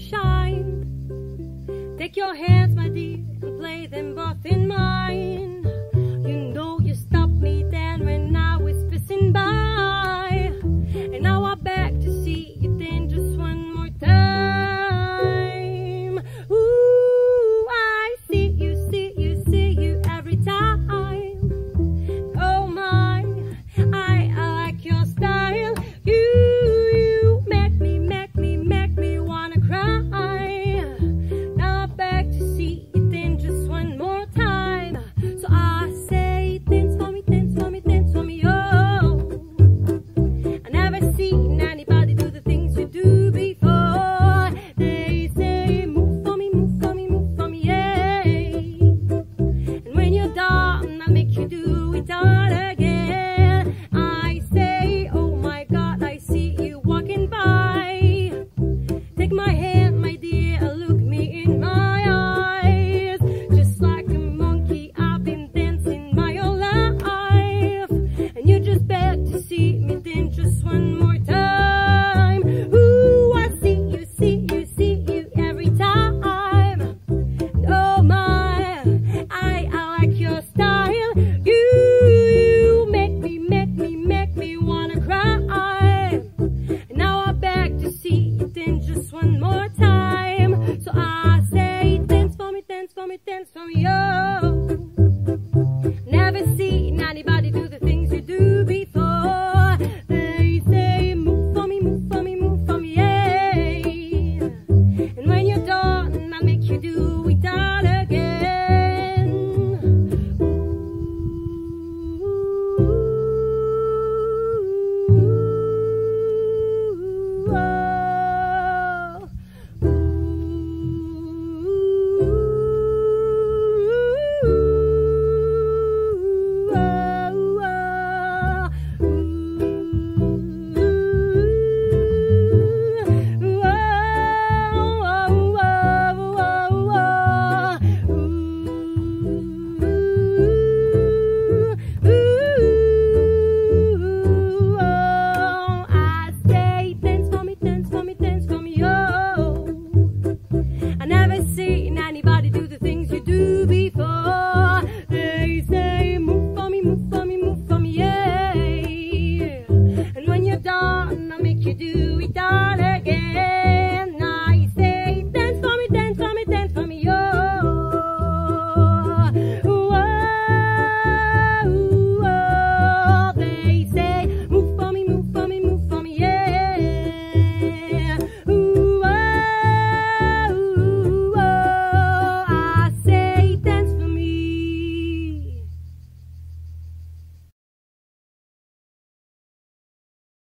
shine. Take your hands, my dear, and play them both in important.